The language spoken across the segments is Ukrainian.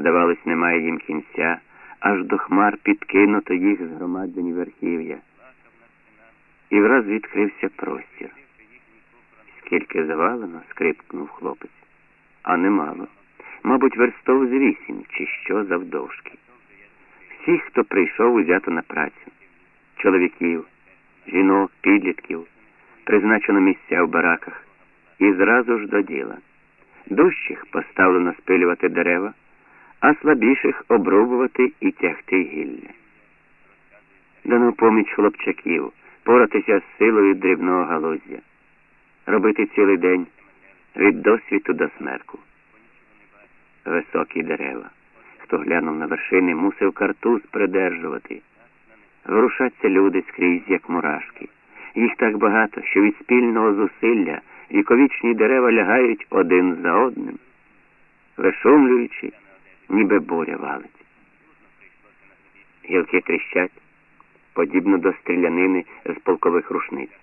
Здавалось, немає їм кінця, аж до хмар підкинуто їх згромаджені верхів'я. І враз відкрився простір. Скільки завалено, скрипкнув хлопець, а немало. Мабуть, верстов з вісім, чи що завдовжки. Всіх, хто прийшов, узято на працю чоловіків, жінок, підлітків, призначено місця в бараках, і зразу ж до діла. Дужчих поставлено спилювати дерева, а слабіших обрубувати і тягти гілля. Дано поміч хлопчаків, поратися з силою дрібного галузя, робити цілий день від досвіту до смерку. Високі дерева. Хто глянув на вершини, мусив картуз придержувати. Ворушаться люди скрізь, як мурашки. Їх так багато, що від спільного зусилля віковічні дерева лягають один за одним, вишумлюючи, ніби буря валить. Гілки тріщать, подібно до стрілянини з полкових рушниць.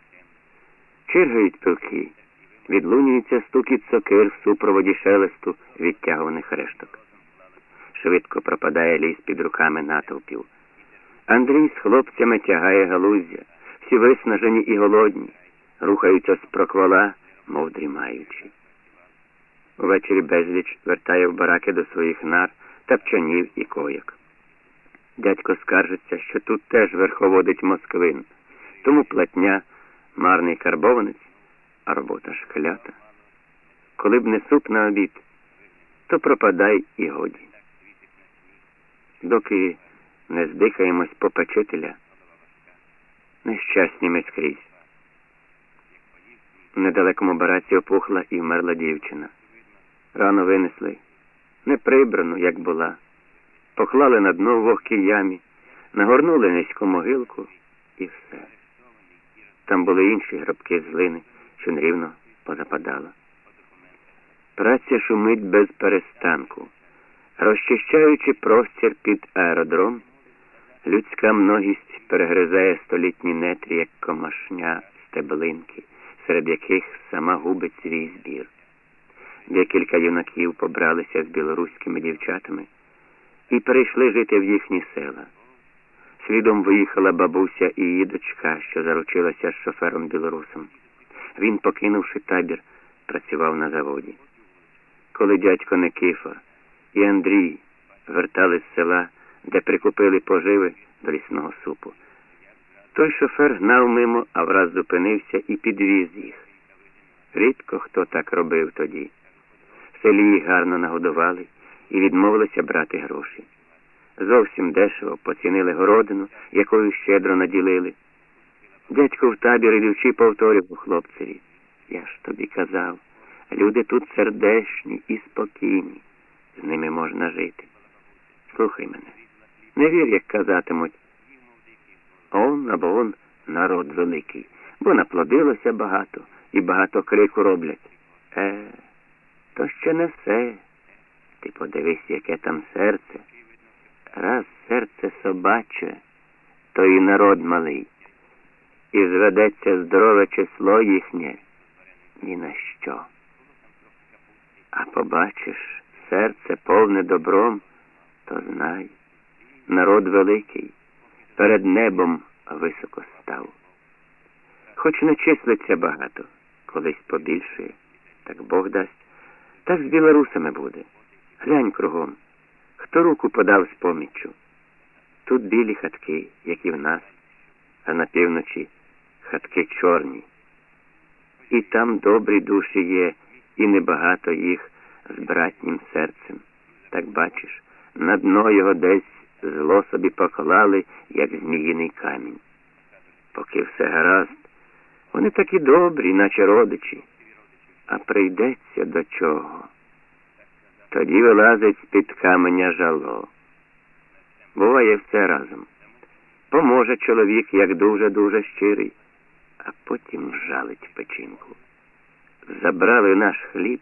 Чиргають пилки, відлунюється стукіт сокир в супроводі шелесту відтягуваних решток. Швидко пропадає ліс під руками натовпів. Андрій з хлопцями тягає галуздя, всі виснажені і голодні, рухаються з проквола, мов дрімаючи. Увечері безліч вертає в бараки до своїх нар, тапчанів і кояк. Дядько скаржиться, що тут теж верховодить москвин, тому платня марний карбованець, а робота ж клята. Коли б не суп на обід, то пропадай і годі. Доки не здихаємось попечителя, нещасні ми скрізь. В недалекому бараці опухла і вмерла дівчина. Рано винесли, не прибрану, як була, поклали на дно в вогкій ямі, нагорнули низьку могилку і все. Там були інші гробки з глини, що нерівно позападала. Праця шумить без перестанку, розчищаючи простір під аеродром. Людська многість перегризає столітні нетрі, як комашня стеблинки, серед яких сама губить свій збір. Декілька юнаків побралися з білоруськими дівчатами і перейшли жити в їхні села. Слідом виїхала бабуся і її дочка, що заручилася з шофером білорусом. Він, покинувши табір, працював на заводі. Коли дядько Никифор і Андрій вертали з села, де прикупили поживи до лісного супу. Той шофер гнав мимо, а враз зупинився і підвіз їх. Рідко хто так робив тоді. В селі гарно нагодували і відмовилися брати гроші. Зовсім дешево поцінили городину, якою щедро наділили. Дядько в табір ідучи повторював хлопцеві. Я ж тобі казав, люди тут сердешні і спокійні, з ними можна жити. Слухай мене. Не вір, як казатимуть. Он або он народ великий, бо наплодилося багато і багато крику роблять. Е, то ще не все. Ти подивись, яке там серце. Раз серце собаче, то і народ малий. І зведеться здорове число їхнє ні на що. А побачиш серце повне добром, то знай народ великий, перед небом високо став. Хоч не числиться багато, колись побільшує, так Бог дасть, так з білорусами буде. Глянь кругом, хто руку подав з поміччю. Тут білі хатки, як і в нас, а на півночі хатки чорні. І там добрі душі є, і небагато їх з братнім серцем. Так бачиш, на дно його десь зло собі поклали, як зміїний камінь. Поки все гаразд, вони такі добрі, наче родичі, а прийдеться до чого. Тоді вилазить з-під каменя жало. Буває все разом. Поможе чоловік, як дуже-дуже щирий, а потім жалить печінку. Забрали наш хліб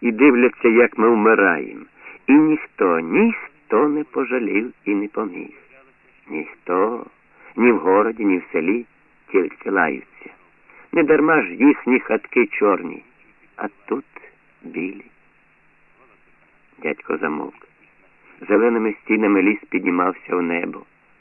і дивляться, як ми вмираємо. І ніхто, ніхто не пожалів і не поміг. Ніхто, ні в городі, ні в селі тільки лаються. Не дарма ж їхні хатки чорні, а тут білі. Дядько замовк. Зеленими стінами ліс піднімався в небо.